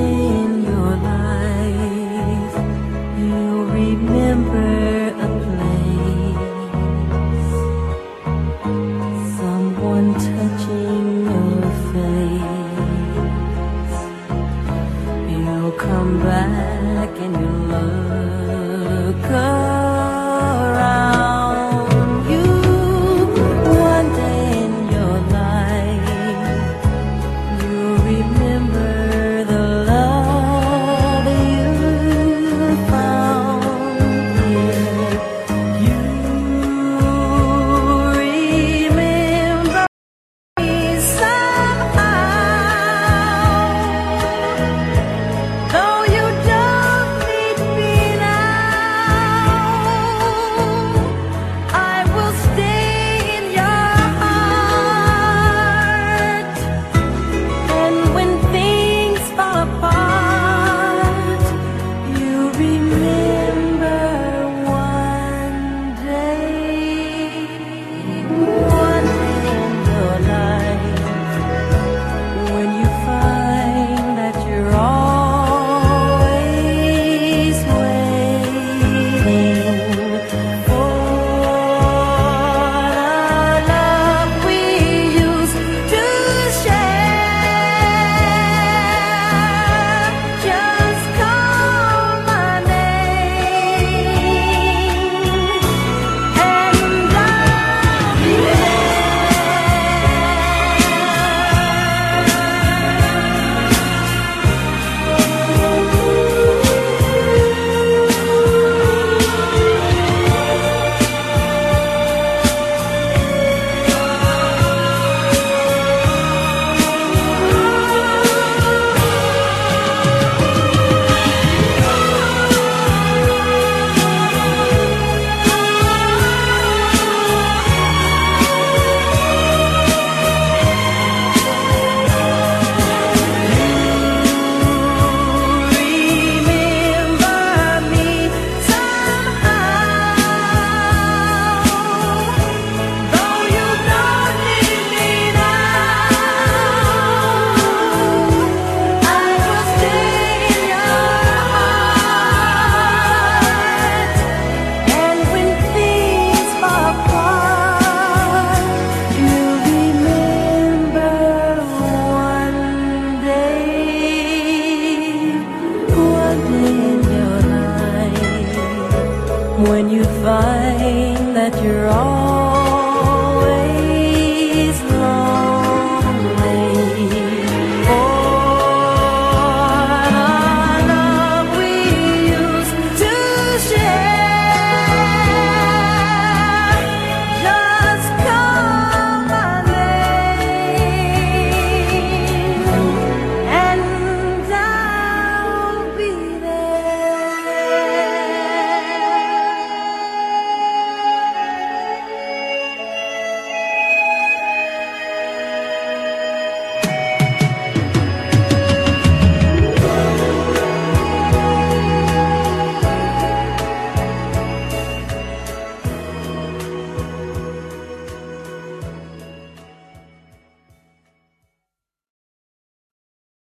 in your life you remember a place. Someone touching your face. You'll come back and you'll look up when you find that you're all